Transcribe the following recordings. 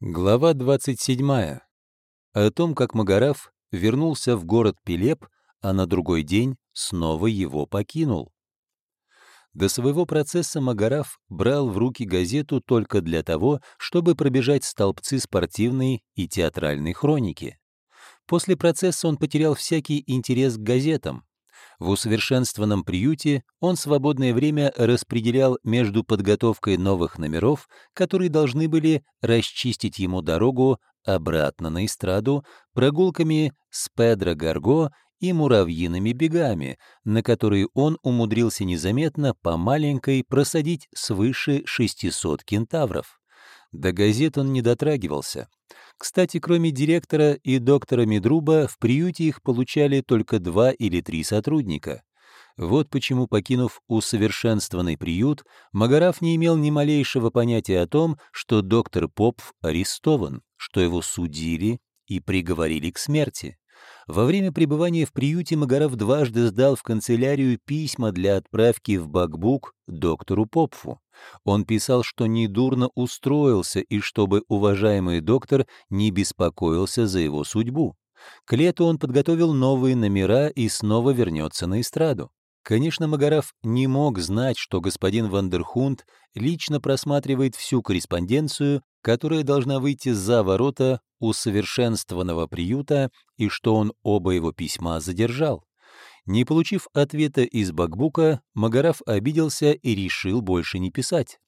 Глава 27. О том, как Магараф вернулся в город Пилеп, а на другой день снова его покинул. До своего процесса Магараф брал в руки газету только для того, чтобы пробежать столбцы спортивной и театральной хроники. После процесса он потерял всякий интерес к газетам, в усовершенствованном приюте он свободное время распределял между подготовкой новых номеров, которые должны были расчистить ему дорогу обратно на эстраду, прогулками с Педро Гарго и муравьиными бегами, на которые он умудрился незаметно по маленькой просадить свыше 600 кентавров. До газет он не дотрагивался. Кстати, кроме директора и доктора Медруба, в приюте их получали только два или три сотрудника. Вот почему, покинув усовершенствованный приют, Магараф не имел ни малейшего понятия о том, что доктор Попф арестован, что его судили и приговорили к смерти. Во время пребывания в приюте Магараф дважды сдал в канцелярию письма для отправки в Бакбук доктору Попфу. Он писал, что недурно устроился и чтобы уважаемый доктор не беспокоился за его судьбу. К лету он подготовил новые номера и снова вернется на эстраду. Конечно, Магараф не мог знать, что господин Вандерхунд лично просматривает всю корреспонденцию, которая должна выйти за ворота усовершенствованного приюта, и что он оба его письма задержал. Не получив ответа из Бакбука, Магараф обиделся и решил больше не писать.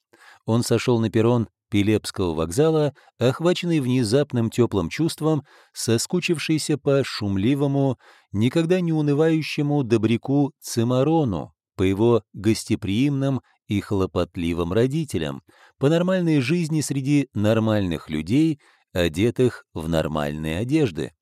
Он сошел на перрон Пилепского вокзала, охваченный внезапным теплым чувством, соскучившийся по шумливому, никогда не унывающему добряку Цимарону, по его гостеприимным и хлопотливым родителям, по нормальной жизни среди нормальных людей, одетых в нормальные одежды.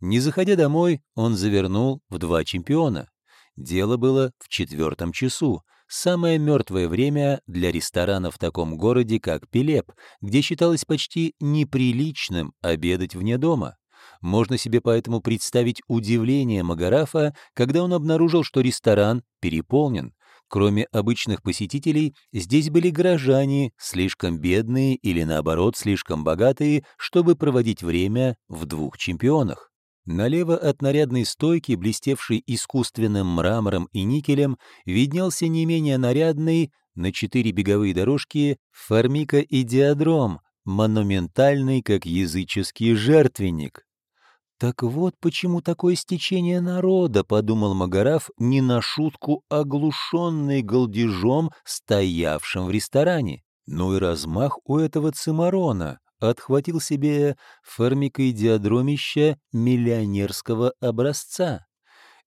Не заходя домой, он завернул в два чемпиона. Дело было в четвертом часу, самое мертвое время для ресторана в таком городе, как Пилеп, где считалось почти неприличным обедать вне дома. Можно себе поэтому представить удивление Магарафа, когда он обнаружил, что ресторан переполнен. Кроме обычных посетителей, здесь были горожане, слишком бедные или, наоборот, слишком богатые, чтобы проводить время в двух чемпионах. Налево от нарядной стойки, блестевшей искусственным мрамором и никелем, виднелся не менее нарядный, на четыре беговые дорожки, формика и диадром, монументальный, как языческий жертвенник. «Так вот почему такое стечение народа», — подумал Магараф, не на шутку оглушенный голдежом, стоявшим в ресторане. Ну и размах у этого цимарона отхватил себе формикой диадромища миллионерского образца.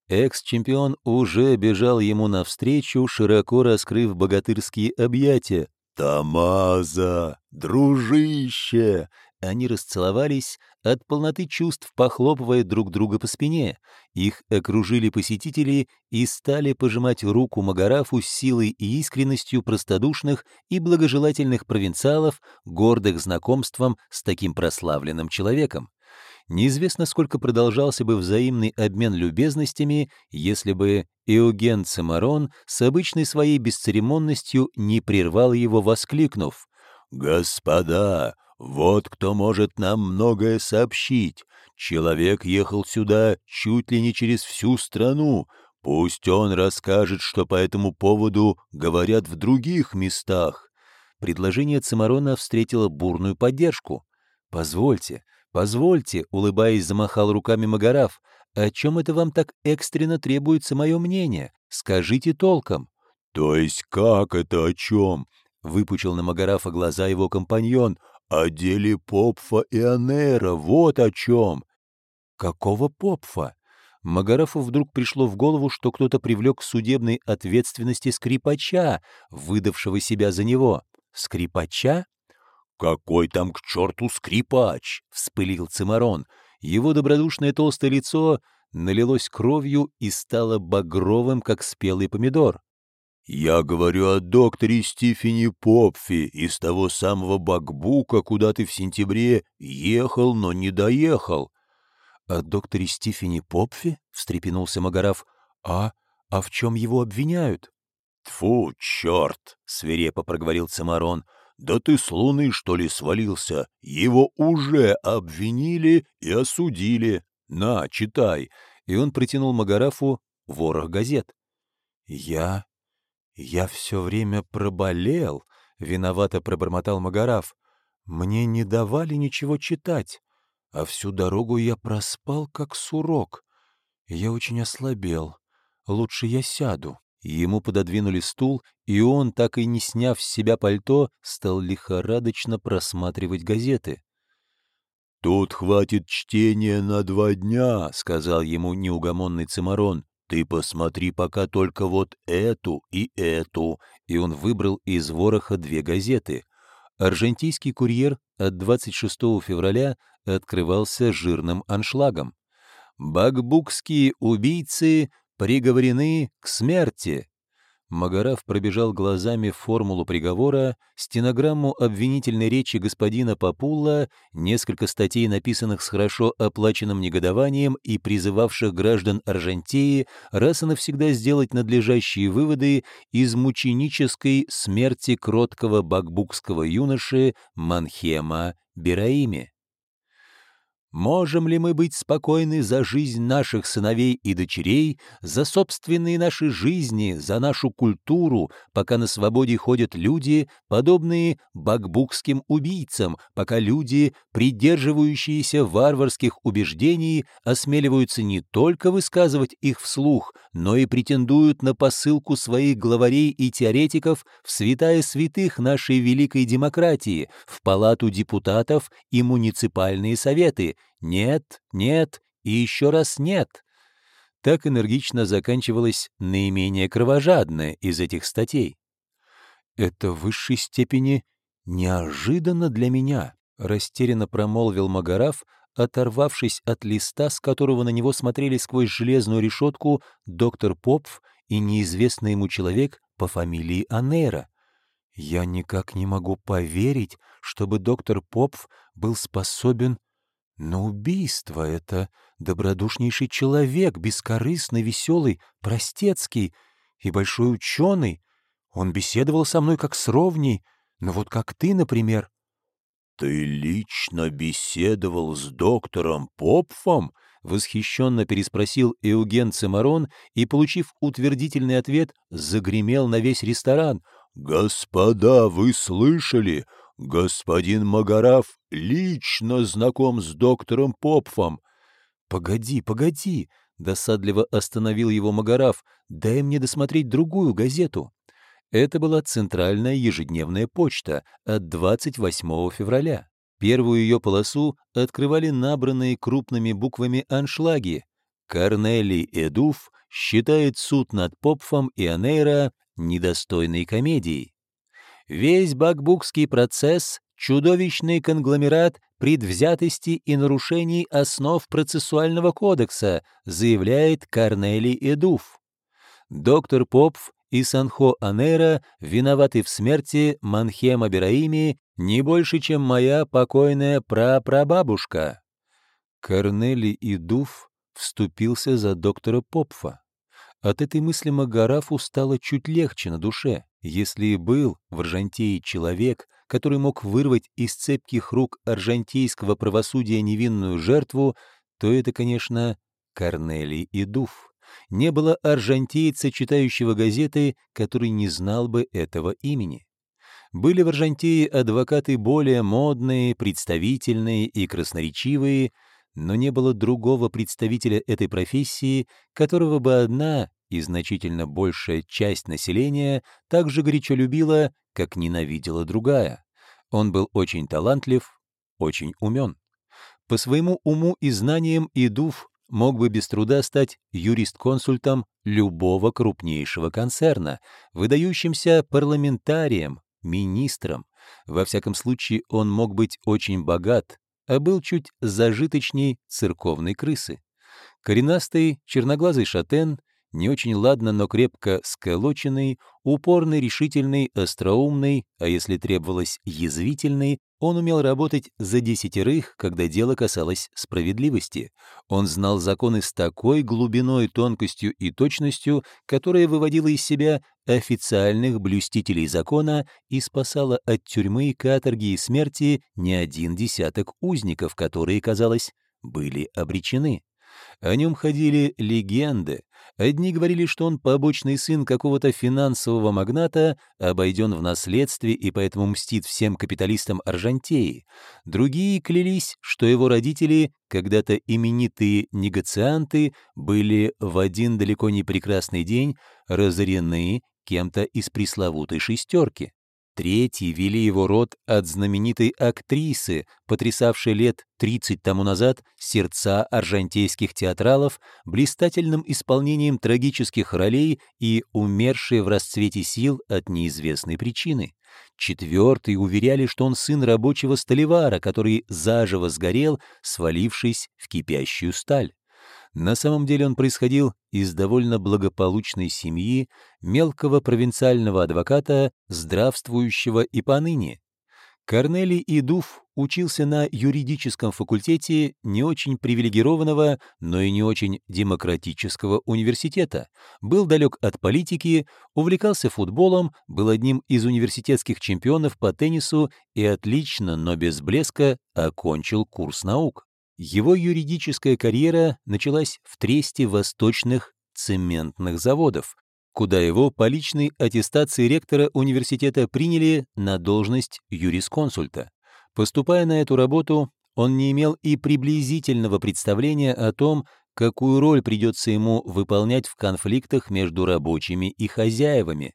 Экс-чемпион уже бежал ему навстречу, широко раскрыв богатырские объятия. «Тамаза! Дружище!» Они расцеловались, от полноты чувств похлопывая друг друга по спине. Их окружили посетители и стали пожимать руку Магарафу с силой и искренностью простодушных и благожелательных провинциалов, гордых знакомством с таким прославленным человеком. Неизвестно, сколько продолжался бы взаимный обмен любезностями, если бы Эуген Цимарон с обычной своей бесцеремонностью не прервал его, воскликнув «Господа, вот кто может нам многое сообщить. Человек ехал сюда чуть ли не через всю страну. Пусть он расскажет, что по этому поводу говорят в других местах. Предложение Цимарона встретило бурную поддержку. «Позвольте, позвольте», — улыбаясь, замахал руками Магараф, «о чем это вам так экстренно требуется мое мнение? Скажите толком». «То есть как это о чем?» — выпучил на Магарафа глаза его компаньон. «О деле Попфа и Анера, вот о чем!» «Какого Попфа?» Магарафу вдруг пришло в голову, что кто-то привлек к судебной ответственности скрипача, выдавшего себя за него. «Скрипача?» «Какой там к черту скрипач?» — вспылил Цимарон. Его добродушное толстое лицо налилось кровью и стало багровым, как спелый помидор. «Я говорю о докторе Стифени Попфи из того самого Бакбука, куда ты в сентябре ехал, но не доехал». «О докторе Стифени Попфи?» — встрепенулся Магараф. «А? А в чем его обвиняют?» «Тьфу, черт!» — свирепо проговорил Цимарон. «Да ты с луны, что ли, свалился? Его уже обвинили и осудили. На, читай!» И он протянул Магарафу ворох газет. «Я... я все время проболел», — виновато пробормотал Магараф. «Мне не давали ничего читать, а всю дорогу я проспал, как сурок. Я очень ослабел. Лучше я сяду». Ему пододвинули стул, и он, так и не сняв с себя пальто, стал лихорадочно просматривать газеты. «Тут хватит чтения на два дня», — сказал ему неугомонный Цимарон. «Ты посмотри пока только вот эту и эту». И он выбрал из вороха две газеты. Аржентийский курьер от 26 февраля открывался жирным аншлагом. «Бакбукские убийцы приговорены к смерти. Магараф пробежал глазами формулу приговора, стенограмму обвинительной речи господина Папулла, несколько статей, написанных с хорошо оплаченным негодованием и призывавших граждан Аржантеи раз и навсегда сделать надлежащие выводы из мученической смерти кроткого бакбукского юноши Манхема Бераими. Можем ли мы быть спокойны за жизнь наших сыновей и дочерей, за собственные наши жизни, за нашу культуру, пока на свободе ходят люди, подобные бакбукским убийцам, пока люди, придерживающиеся варварских убеждений, осмеливаются не только высказывать их вслух, но и претендуют на посылку своих главарей и теоретиков в святая святых нашей великой демократии, в палату депутатов и муниципальные советы, нет, нет и еще раз нет. Так энергично заканчивалась наименее кровожадная из этих статей. «Это в высшей степени неожиданно для меня», — растерянно промолвил Магараф, оторвавшись от листа, с которого на него смотрели сквозь железную решетку доктор Попф и неизвестный ему человек по фамилии Анера. «Я никак не могу поверить, чтобы доктор Попф был способен но убийство — это добродушнейший человек, бескорыстный, веселый, простецкий и большой ученый. Он беседовал со мной как с ровней, но вот как ты, например. — Ты лично беседовал с доктором Попфом? — восхищенно переспросил Эуген Цимарон и, получив утвердительный ответ, загремел на весь ресторан. «Господа, вы слышали? «Господин Магараф лично знаком с доктором Попфом». «Погоди, погоди!» — досадливо остановил его Магараф. «Дай мне досмотреть другую газету». Это была центральная ежедневная почта от 28 февраля. Первую ее полосу открывали набранные крупными буквами аншлаги. Корнелий Эдуф считает суд над Попфом и Анейра недостойной комедией. Весь бакбукский процесс — чудовищный конгломерат предвзятости и нарушений основ процессуального кодекса, заявляет Корнели Эдуф. Доктор Попф и Санхо Анера виноваты в смерти Манхема Бераими не больше, чем моя покойная прапрабабушка. Корнели Идуф вступился за доктора Попфа. От этой мысли Магарафу стало чуть легче на душе. Если и был в Аржантее человек, который мог вырвать из цепких рук аржантейского правосудия невинную жертву, то это, конечно, Корнелий Идуф. Не было аржантейца, читающего газеты, который не знал бы этого имени. Были в Аржантее адвокаты более модные, представительные и красноречивые, но не было другого представителя этой профессии, которого бы одна и значительно большая часть населения так же горячо любила, как ненавидела другая. Он был очень талантлив, очень умен. По своему уму и знаниям Идув мог бы без труда стать юрист-консультом любого крупнейшего концерна, выдающимся парламентарием, министром. Во всяком случае, он мог быть очень богат, а был чуть зажиточней церковной крысы. Коренастый, черноглазый шатен не очень ладно, но крепко сколоченный, упорный, решительный, остроумный, а если требовалось язвительный, он умел работать за десятерых, когда дело касалось справедливости. Он знал законы с такой глубиной, тонкостью и точностью, которая выводила из себя официальных блюстителей закона и спасала от тюрьмы, каторги и смерти не один десяток узников, которые, казалось, были обречены. О нем ходили легенды. Одни говорили, что он побочный сын какого-то финансового магната, обойден в наследстве и поэтому мстит всем капиталистам Аржантеи. Другие клялись, что его родители, когда-то именитые негацианты, были в один далеко не прекрасный день разорены кем-то из пресловутой «шестерки». Третьи вели его род от знаменитой актрисы, потрясавшей лет 30 тому назад сердца аржантейских театралов блистательным исполнением трагических ролей и умершей в расцвете сил от неизвестной причины. Четвертые уверяли, что он сын рабочего столевара, который заживо сгорел, свалившись в кипящую сталь. На самом деле он происходил из довольно благополучной семьи мелкого провинциального адвоката, здравствующего и поныне. Корнелий Идуф учился на юридическом факультете не очень привилегированного, но и не очень демократического университета, был далек от политики, увлекался футболом, был одним из университетских чемпионов по теннису и отлично, но без блеска, окончил курс наук. Его юридическая карьера началась в тресте восточных цементных заводов, куда его по личной аттестации ректора университета приняли на должность юрисконсульта. Поступая на эту работу, он не имел и приблизительного представления о том, какую роль придется ему выполнять в конфликтах между рабочими и хозяевами,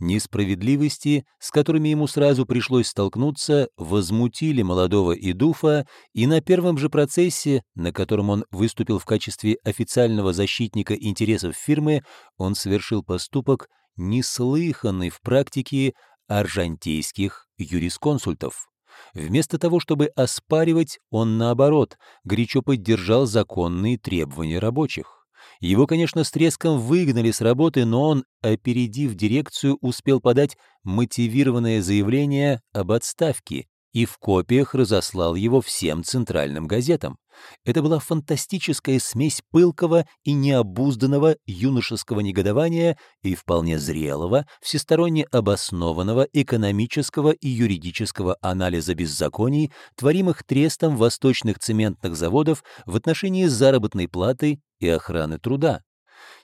Несправедливости, с которыми ему сразу пришлось столкнуться, возмутили молодого Идуфа, и на первом же процессе, на котором он выступил в качестве официального защитника интересов фирмы, он совершил поступок, неслыханный в практике аржантейских юрисконсультов. Вместо того, чтобы оспаривать, он, наоборот, горячо поддержал законные требования рабочих. Его, конечно, с треском выгнали с работы, но он, опередив дирекцию, успел подать мотивированное заявление об отставке и в копиях разослал его всем центральным газетам. Это была фантастическая смесь пылкого и необузданного юношеского негодования и вполне зрелого, всесторонне обоснованного экономического и юридического анализа беззаконий, творимых трестом восточных цементных заводов в отношении заработной платы и охраны труда.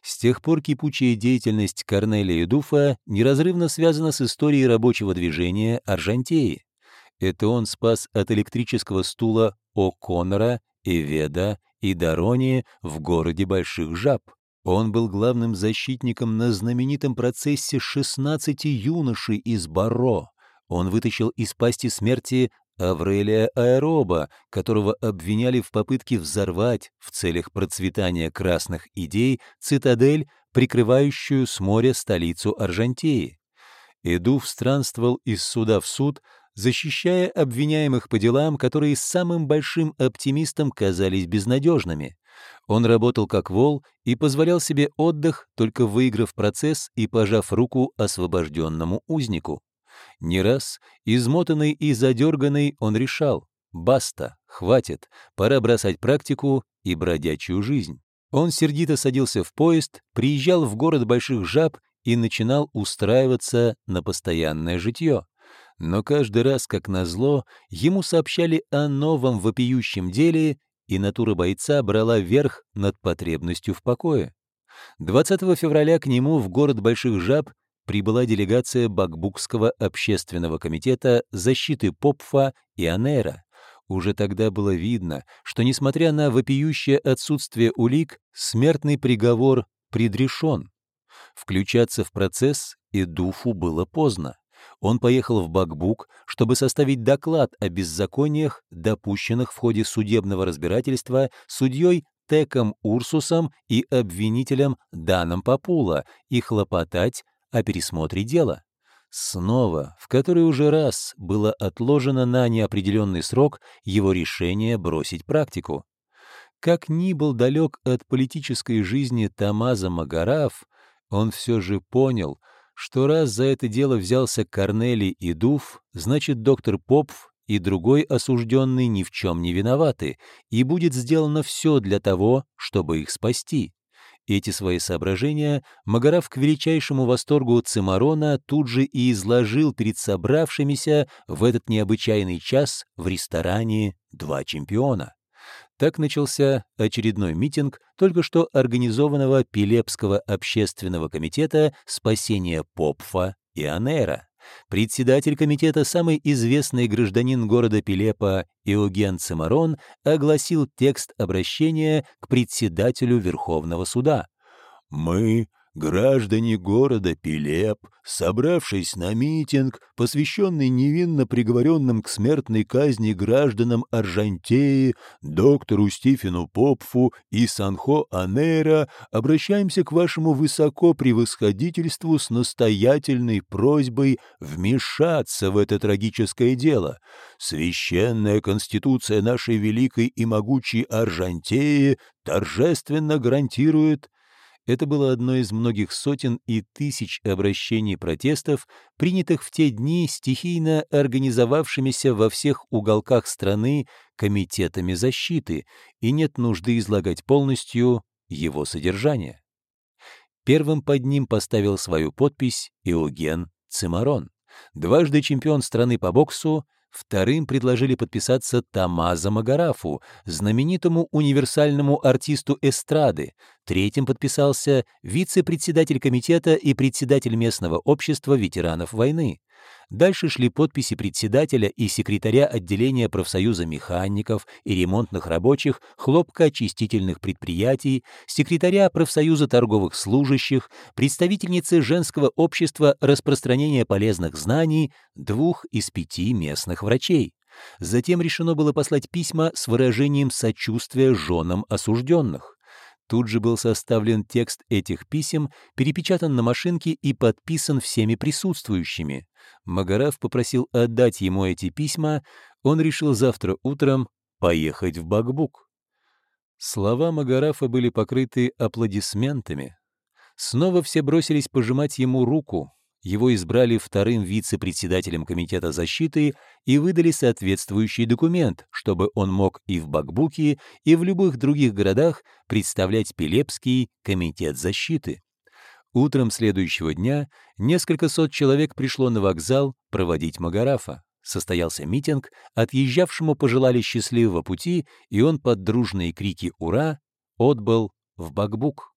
С тех пор кипучая деятельность Корнелия Дуфа неразрывно связана с историей рабочего движения Аржантеи. Это он спас от электрического стула О'Коннора, Эведа и Дарони в городе Больших Жаб. Он был главным защитником на знаменитом процессе 16 юношей из Баро. Он вытащил из пасти смерти Аврелия Аэроба, которого обвиняли в попытке взорвать в целях процветания красных идей цитадель, прикрывающую с моря столицу Аржантеи. Эдув странствовал из суда в суд, защищая обвиняемых по делам, которые самым большим оптимистам казались безнадежными. Он работал как вол и позволял себе отдых, только выиграв процесс и пожав руку освобожденному узнику. Не раз, измотанный и задерганный, он решал «Баста, хватит, пора бросать практику и бродячую жизнь». Он сердито садился в поезд, приезжал в город больших жаб и начинал устраиваться на постоянное житье. Но каждый раз, как назло, ему сообщали о новом вопиющем деле, и натура бойца брала верх над потребностью в покое. 20 февраля к нему в город Больших Жаб прибыла делегация Бакбукского общественного комитета защиты Попфа и Анера. Уже тогда было видно, что, несмотря на вопиющее отсутствие улик, смертный приговор предрешен. Включаться в процесс Эдуфу было поздно. Он поехал в Бакбук, чтобы составить доклад о беззакониях, допущенных в ходе судебного разбирательства судьей Теком Урсусом и обвинителем Даном Папула и хлопотать о пересмотре дела. Снова, в который уже раз было отложено на неопределенный срок его решение бросить практику. Как ни был далек от политической жизни Тамаза Магараф, он все же понял, что раз за это дело взялся Корнелий и Дуф, значит, доктор Попф и другой осужденный ни в чем не виноваты, и будет сделано все для того, чтобы их спасти. Эти свои соображения Магараф к величайшему восторгу Цимарона тут же и изложил перед собравшимися в этот необычайный час в ресторане «Два чемпиона». Так начался очередной митинг только что организованного Пилепского общественного комитета спасения Попфа и Анера. Председатель комитета, самый известный гражданин города Пилепа Иоген Цимарон, огласил текст обращения к председателю Верховного суда. «Мы граждане города Пилеп, собравшись на митинг, посвященный невинно приговоренным к смертной казни гражданам Аржантеи, доктору Стифену Попфу и Санхо Анера, обращаемся к вашему высоко превосходительству с настоятельной просьбой вмешаться в это трагическое дело. Священная конституция нашей великой и могучей Аржантеи торжественно гарантирует это было одно из многих сотен и тысяч обращений протестов, принятых в те дни стихийно организовавшимися во всех уголках страны комитетами защиты, и нет нужды излагать полностью его содержание. Первым под ним поставил свою подпись Иоген Цимарон, дважды чемпион страны по боксу, Вторым предложили подписаться Тамаза Магарафу, знаменитому универсальному артисту эстрады. Третьим подписался вице-председатель комитета и председатель местного общества ветеранов войны. Дальше шли подписи председателя и секретаря отделения профсоюза механиков и ремонтных рабочих хлопкоочистительных предприятий, секретаря профсоюза торговых служащих, представительницы женского общества распространения полезных знаний, двух из пяти местных врачей. Затем решено было послать письма с выражением сочувствия женам осужденных. Тут же был составлен текст этих писем, перепечатан на машинке и подписан всеми присутствующими. Магараф попросил отдать ему эти письма, он решил завтра утром поехать в Бакбук. Слова Магарафа были покрыты аплодисментами. Снова все бросились пожимать ему руку, его избрали вторым вице-председателем Комитета защиты и выдали соответствующий документ, чтобы он мог и в Бакбуке, и в любых других городах представлять Пилепский Комитет защиты. Утром следующего дня несколько сот человек пришло на вокзал проводить Магарафа. Состоялся митинг, отъезжавшему пожелали счастливого пути, и он под дружные крики «Ура!» отбыл в Бакбук.